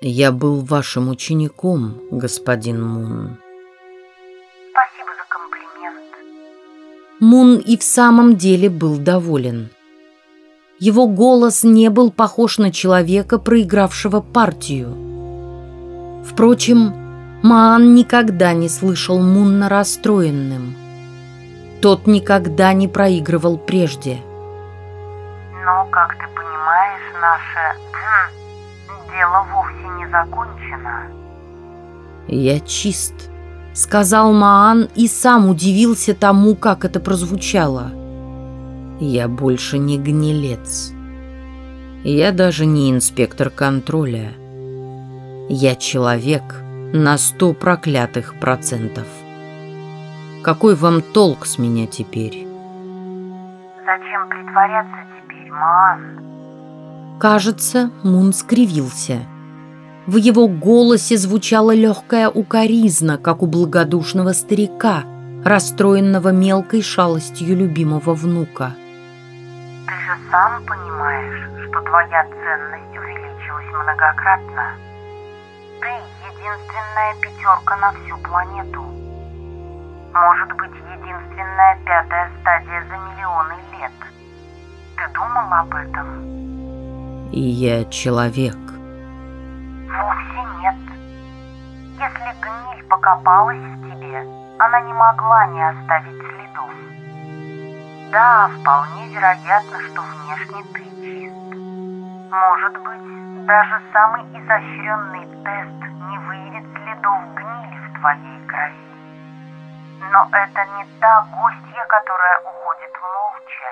Я был вашим учеником, господин Мун. Спасибо за комплимент. Мун и в самом деле был доволен. Его голос не был похож на человека, проигравшего партию. Впрочем, Маан никогда не слышал Мунна расстроенным. Тот никогда не проигрывал прежде. Но, как ты понимаешь, наше дело вовсе не закончено. Я чист. Сказал Маан и сам удивился тому, как это прозвучало. Я больше не гнилец. Я даже не инспектор контроля. Я человек на сто проклятых процентов. Какой вам толк с меня теперь? Зачем притворяться теперь, Маан? Кажется, Мун скривился. В его голосе звучала легкая укоризна, как у благодушного старика, расстроенного мелкой шалостью любимого внука. Ты же сам понимаешь, что твоя ценность увеличилась многократно. Ты единственная пятерка на всю планету. Может быть, единственная пятая стадия за миллионы лет. Ты думал об этом? И я человек. Вовсе нет. Если гниль покопалась в тебе, она не могла не оставить следов. Да, вполне вероятно, что внешне ты чист. Может быть, даже самый изощренный тест не выявит следов гнили в твоей крови. Но это не та гостья, которая уходит молча.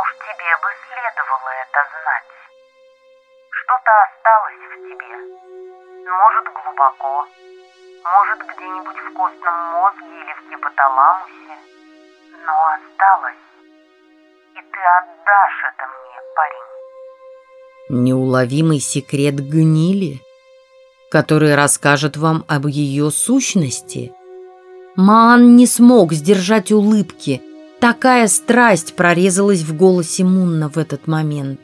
Уж тебе бы следовало это знать. Что-то осталось в тебе. Может, глубоко. Может, где-нибудь в костном мозге или в гипоталамусе. Но осталось. И ты отдашь это мне, парень. Неуловимый секрет гнили, который расскажет вам об ее сущности. Маан не смог сдержать улыбки. Такая страсть прорезалась в голосе Мунна в этот момент.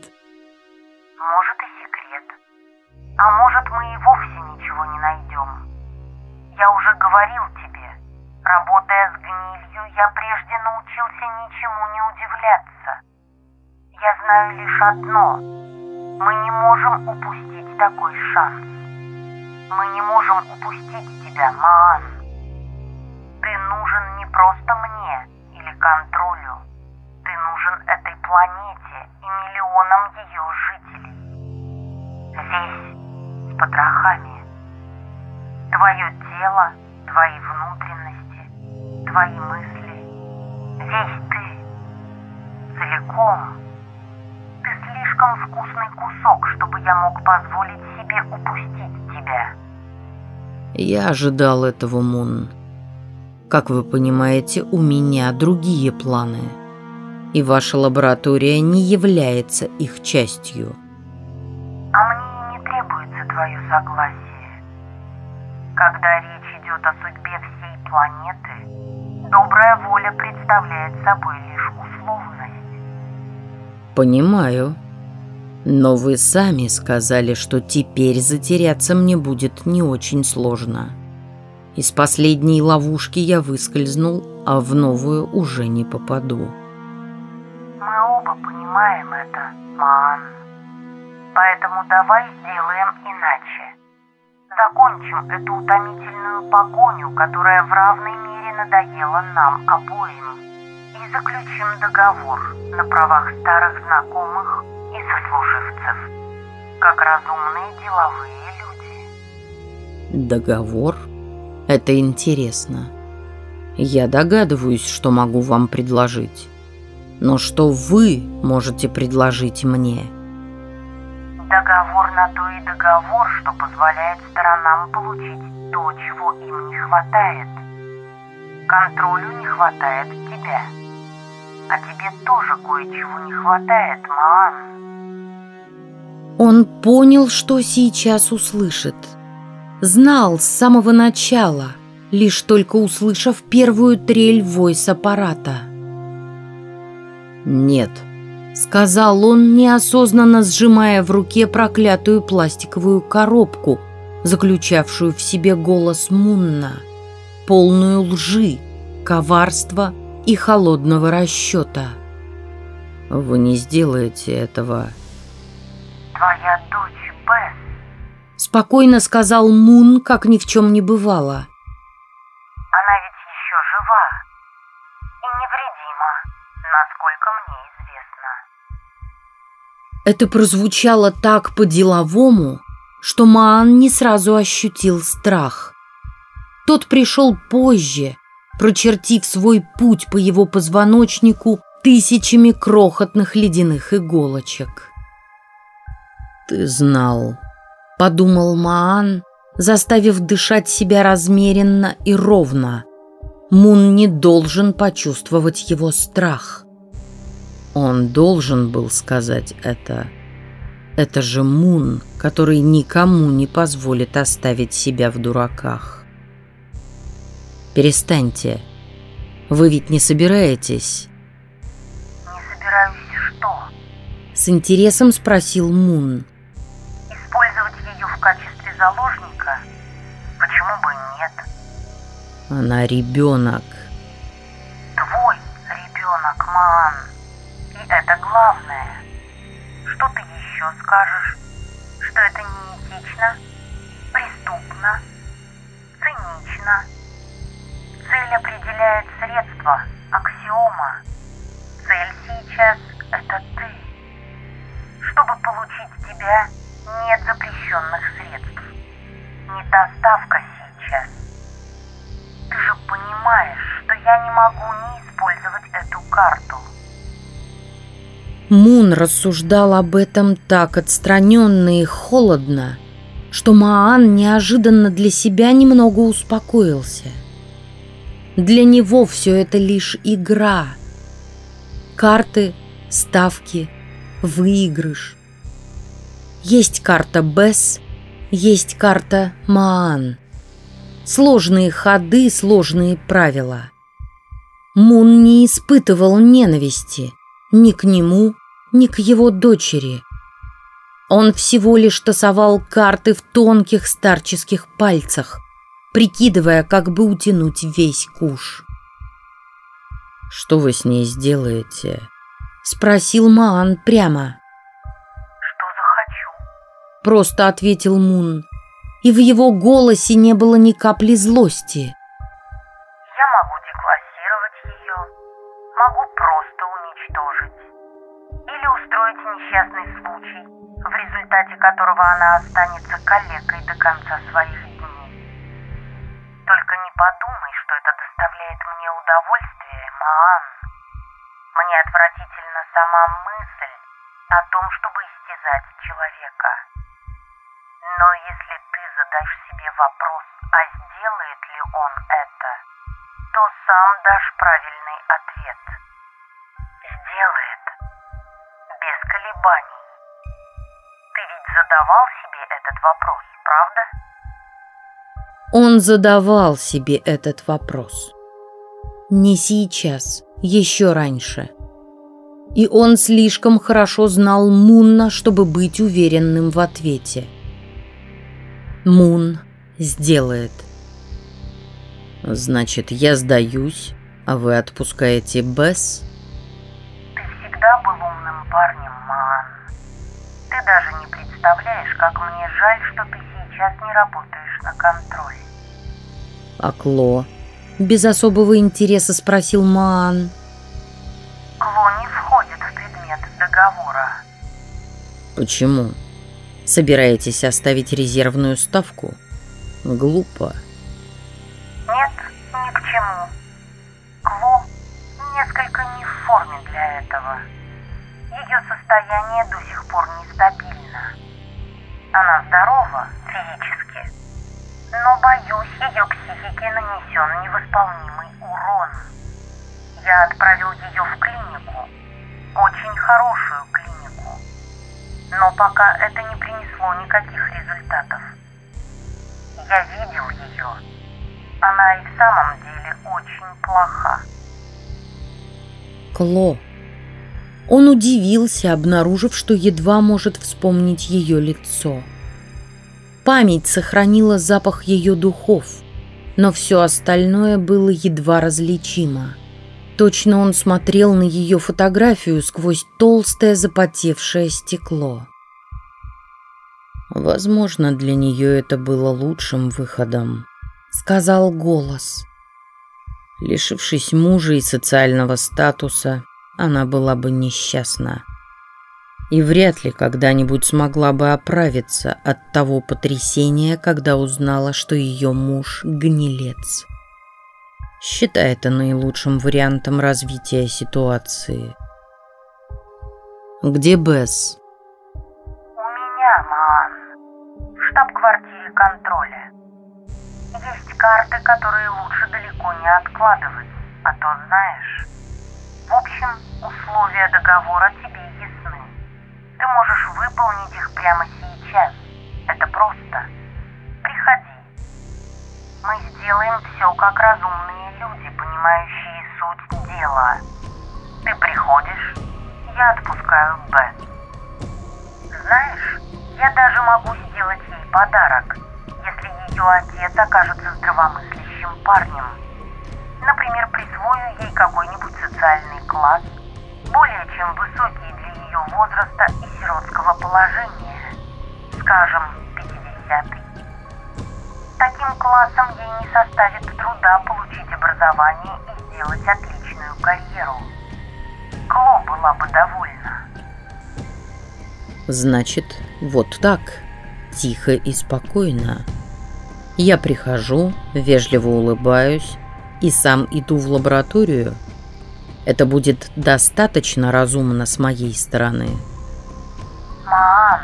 Может и секрет. А может мы и вовсе ничего не найдем. Я уже говорил тебе, работая с я прежде научился ничему не удивляться. Я знаю лишь одно. Мы не можем упустить такой шанс. Мы не можем упустить тебя, Маан. Ты нужен не просто мне или контролю. Ты нужен этой планете и миллионам ее жителей. Весь с потрохами. Твое тело, твои внутренности, твои мысли. Весь ты. Целиком. Ты слишком вкусный кусок, чтобы я мог позволить себе упустить тебя. Я ожидал этого, Мун. Как вы понимаете, у меня другие планы. И ваша лаборатория не является их частью. Понимаю. Но вы сами сказали, что теперь затеряться мне будет не очень сложно. Из последней ловушки я выскользнул, а в новую уже не попаду. Мы оба понимаем это, Маан. Поэтому давай сделаем иначе. Закончим эту утомительную погоню, которая в равной мере надоела нам обоим. И заключим договор на правах старых знакомых и сослуживцев, как разумные деловые люди. Договор? Это интересно. Я догадываюсь, что могу вам предложить. Но что вы можете предложить мне? Договор на то и договор, что позволяет сторонам получить то, чего им не хватает. Контролю не хватает тебя. А тебе тоже кое-чего не хватает, Маан. Он понял, что сейчас услышит. Знал с самого начала, лишь только услышав первую трель войс-аппарата. «Нет», — сказал он, неосознанно сжимая в руке проклятую пластиковую коробку, заключавшую в себе голос Мунна, полную лжи, коварства и холодного расчета. «Вы не сделаете этого». Твоя дочь Бесс Спокойно сказал Мун, как ни в чем не бывало. Она ведь еще жива и невредима, насколько мне известно. Это прозвучало так по-деловому, что Маан не сразу ощутил страх. Тот пришел позже, прочертив свой путь по его позвоночнику тысячами крохотных ледяных иголочек. «Ты знал», — подумал Маан, заставив дышать себя размеренно и ровно. Мун не должен почувствовать его страх. Он должен был сказать это. Это же Мун, который никому не позволит оставить себя в дураках. Перестаньте. Вы ведь не собираетесь? Не собираюсь что? С интересом спросил Мун. Использовать ее в качестве заложника? Почему бы нет? Она ребенок. Твой ребенок, Маан. И это главное. Что ты еще скажешь? Что это неэтично, преступно, цинично. Цель определяет средства, аксиома. Цель сейчас – это ты. Чтобы получить тебя, нет запрещенных средств. Не та ставка сейчас. Ты же понимаешь, что я не могу не использовать эту карту. Мун рассуждал об этом так отстраненно и холодно, что Маан неожиданно для себя немного успокоился. Для него все это лишь игра. Карты, ставки, выигрыш. Есть карта Бесс, есть карта Маан. Сложные ходы, сложные правила. Мун не испытывал ненависти ни к нему, ни к его дочери. Он всего лишь тасовал карты в тонких старческих пальцах, прикидывая, как бы утянуть весь куш. Что вы с ней сделаете? Спросил Маан прямо. Что захочу. Просто ответил Мун. И в его голосе не было ни капли злости. Я могу деклассировать ее, могу просто уничтожить. Или устроить несчастный случай, в результате которого она останется калекой до конца своих. Только не подумай, что это доставляет мне удовольствие, Маан. Мне отвратительна сама мысль о том, чтобы истязать человека. Но если ты задашь себе вопрос, а сделает ли он это, то сам дашь правильный ответ. Сделает. Без колебаний. Ты ведь задавал себе этот вопрос, правда? Он задавал себе этот вопрос. Не сейчас, еще раньше. И он слишком хорошо знал Мунна, чтобы быть уверенным в ответе. Мун сделает. Значит, я сдаюсь, а вы отпускаете Бесс? Ты всегда был умным парнем, Маан. Ты даже не представляешь, как мне жаль, что ты сейчас не работаешь на контроль. А Кло? Без особого интереса спросил Маан. Кло не входит в предмет договора. Почему? Собираетесь оставить резервную ставку? Глупо. Нет, ни к чему. Кло несколько не в форме для этого. Ее состояние до сих пор нестабильно. Она здорова нанесен невосполнимый урон. Я отправил ее в клинику, очень хорошую клинику, но пока это не принесло никаких результатов. Я видел ее. Она и в самом деле очень плоха. Кло. Он удивился, обнаружив, что едва может вспомнить ее лицо. Память сохранила запах ее духов, но все остальное было едва различимо. Точно он смотрел на ее фотографию сквозь толстое запотевшее стекло. Возможно, для нее это было лучшим выходом, сказал голос. Лишившись мужа и социального статуса, она была бы несчастна. И вряд ли когда-нибудь смогла бы оправиться от того потрясения, когда узнала, что ее муж – гнилец. Считай это наилучшим вариантом развития ситуации. «Где Бесс?» У меня, Маан. В штаб-квартире контроля. Есть карты, которые лучше далеко не откладывать, а то знаешь. В общем, условия договора тебе ясны. Ты можешь выполнить их прямо сейчас. Это просто. Приходи. Мы сделаем все как разумные люди, понимающие суть дела. Ты приходишь, я отпускаю Бет. Знаешь, я даже могу сделать ей подарок, если ее отец окажется здравомыслящим парнем. Например, присвою ей какой-нибудь социальный класс, более чем высокий для ее возраста сиротского положения, скажем, 50-й. Таким классом ей не составит труда получить образование и сделать отличную карьеру. Кло была бы довольна. Значит, вот так, тихо и спокойно. Я прихожу, вежливо улыбаюсь и сам иду в лабораторию. Это будет достаточно разумно с моей стороны. Маан,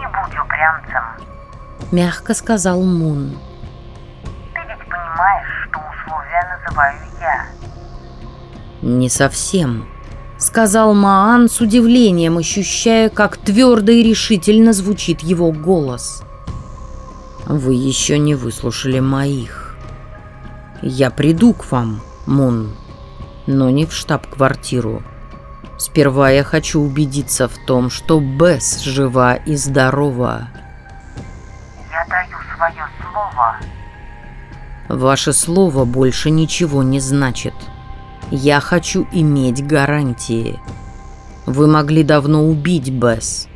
не будь упрямцем. Мягко сказал Мун. Ты ведь понимаешь, что условия называю я. Не совсем. Сказал Маан с удивлением, ощущая, как твердо и решительно звучит его голос. Вы еще не выслушали моих. Я приду к вам, Мун, но не в штаб-квартиру. Сперва я хочу убедиться в том, что Бесс жива и здорова. Я даю свое слово. Ваше слово больше ничего не значит. Я хочу иметь гарантии. Вы могли давно убить Бесс.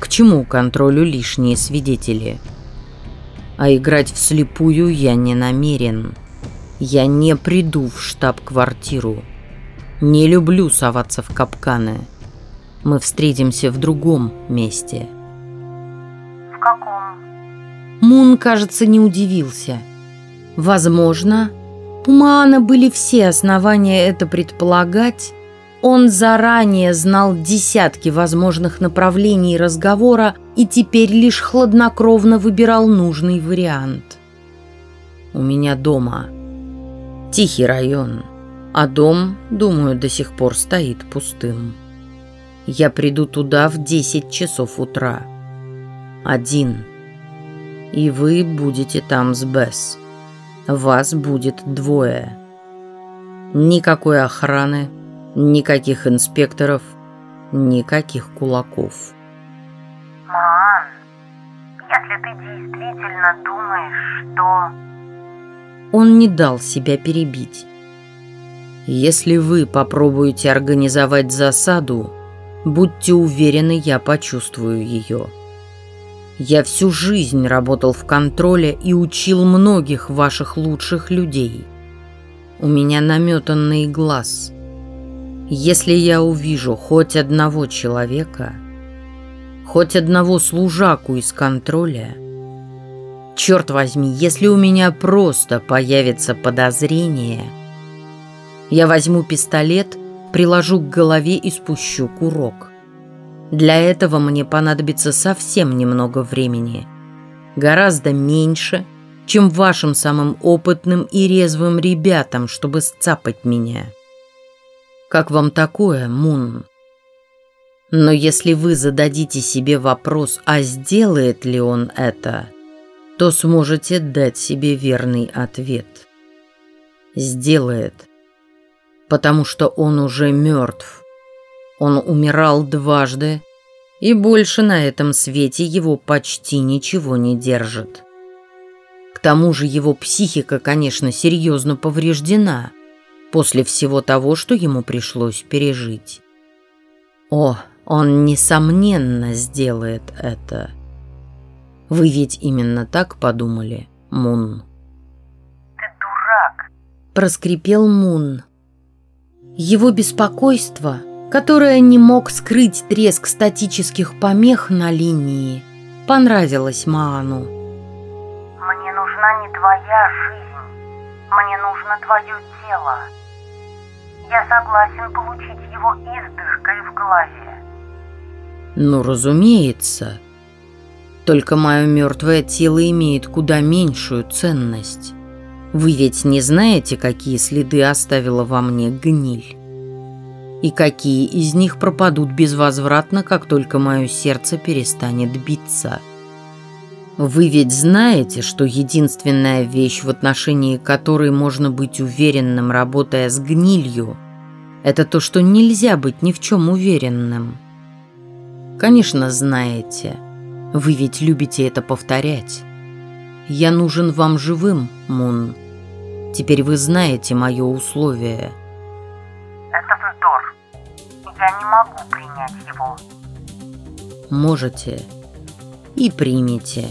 К чему контролю лишние свидетели? А играть вслепую я не намерен. Я не приду в штаб-квартиру. Не люблю соваться в капканы. Мы встретимся в другом месте. В каком? Мун, кажется, не удивился. Возможно, у Маана были все основания это предполагать. Он заранее знал десятки возможных направлений разговора и теперь лишь хладнокровно выбирал нужный вариант. У меня дома. Тихий район. А дом, думаю, до сих пор стоит пустым. Я приду туда в 10 часов утра. Один. И вы будете там с Бесс. Вас будет двое. Никакой охраны, никаких инспекторов, никаких кулаков. Маан, если ты действительно думаешь, что... Он не дал себя перебить. Если вы попробуете организовать засаду, будьте уверены, я почувствую ее. Я всю жизнь работал в контроле и учил многих ваших лучших людей. У меня наметанный глаз. Если я увижу хоть одного человека, хоть одного служаку из контроля, черт возьми, если у меня просто появится подозрение, я возьму пистолет, приложу к голове и спущу курок. Для этого мне понадобится совсем немного времени. Гораздо меньше – чем вашим самым опытным и резвым ребятам, чтобы сцапать меня. Как вам такое, Мун? Но если вы зададите себе вопрос, а сделает ли он это, то сможете дать себе верный ответ. Сделает. Потому что он уже мертв. Он умирал дважды, и больше на этом свете его почти ничего не держит. К тому же его психика, конечно, серьезно повреждена после всего того, что ему пришлось пережить. О, он, несомненно, сделает это. Вы ведь именно так подумали, Мун? Ты дурак, проскрипел Мун. Его беспокойство, которое не мог скрыть треск статических помех на линии, понравилось Маану нужна не твоя жизнь. Мне нужно твое тело. Я согласен получить его издышкой в глазе. Ну, разумеется. Только мое мертвое тело имеет куда меньшую ценность. Вы ведь не знаете, какие следы оставила во мне гниль? И какие из них пропадут безвозвратно, как только мое сердце перестанет биться?» Вы ведь знаете, что единственная вещь, в отношении которой можно быть уверенным, работая с гнилью, это то, что нельзя быть ни в чем уверенным. Конечно, знаете. Вы ведь любите это повторять. Я нужен вам живым, Мун. Теперь вы знаете мое условие. Это вздор. Я не могу принять его. Можете и примите.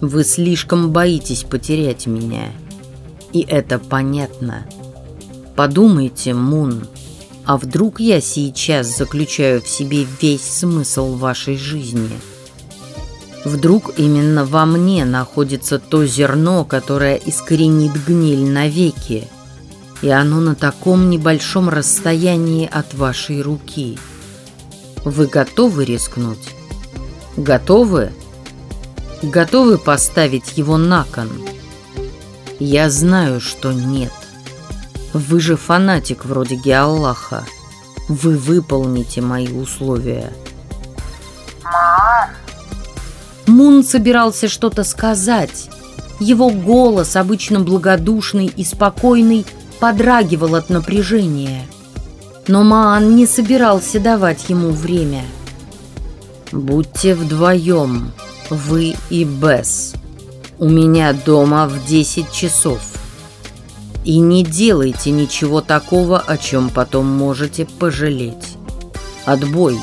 Вы слишком боитесь потерять меня. И это понятно. Подумайте, Мун, а вдруг я сейчас заключаю в себе весь смысл вашей жизни? Вдруг именно во мне находится то зерно, которое искоренит гниль навеки, и оно на таком небольшом расстоянии от вашей руки. Вы готовы рискнуть? Готовы? готовы поставить его на кон? Я знаю, что нет. Вы же фанатик вроде Геаллаха. Вы выполните мои условия. Маан. Мун собирался что-то сказать. Его голос, обычно благодушный и спокойный, подрагивал от напряжения. Но Маан не собирался давать ему время. «Будьте вдвоем», вы и Бесс. У меня дома в 10 часов. И не делайте ничего такого, о чем потом можете пожалеть. Отбой.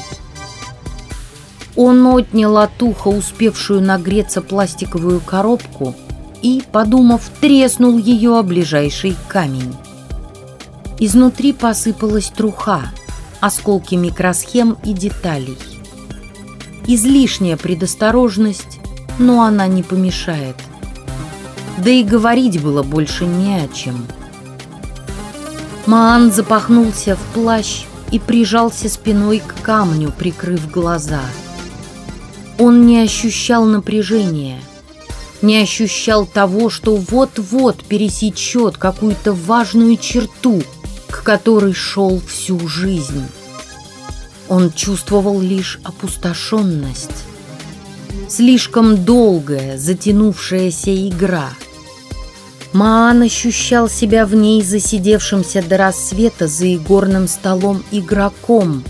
Он отнял от уха успевшую нагреться пластиковую коробку и, подумав, треснул ее о ближайший камень. Изнутри посыпалась труха, осколки микросхем и деталей. Излишняя предосторожность, но она не помешает. Да и говорить было больше не о чем. Маан запахнулся в плащ и прижался спиной к камню, прикрыв глаза. Он не ощущал напряжения, не ощущал того, что вот-вот пересечет какую-то важную черту, к которой шел всю жизнь. Он чувствовал лишь опустошенность. Слишком долгая, затянувшаяся игра. Маан ощущал себя в ней засидевшимся до рассвета за игорным столом игроком,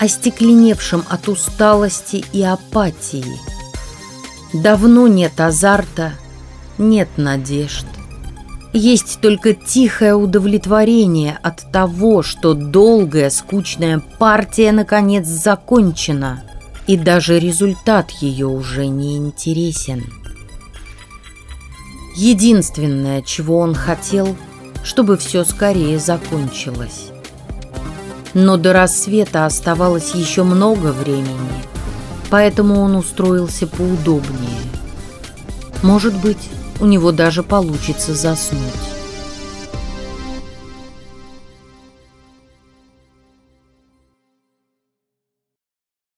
остекленевшим от усталости и апатии. Давно нет азарта, нет надежд. Есть только тихое удовлетворение от того, что долгая скучная партия наконец закончена, и даже результат ее уже не интересен. Единственное, чего он хотел, чтобы все скорее закончилось. Но до рассвета оставалось еще много времени, поэтому он устроился поудобнее. Может быть, у него даже получится заснуть.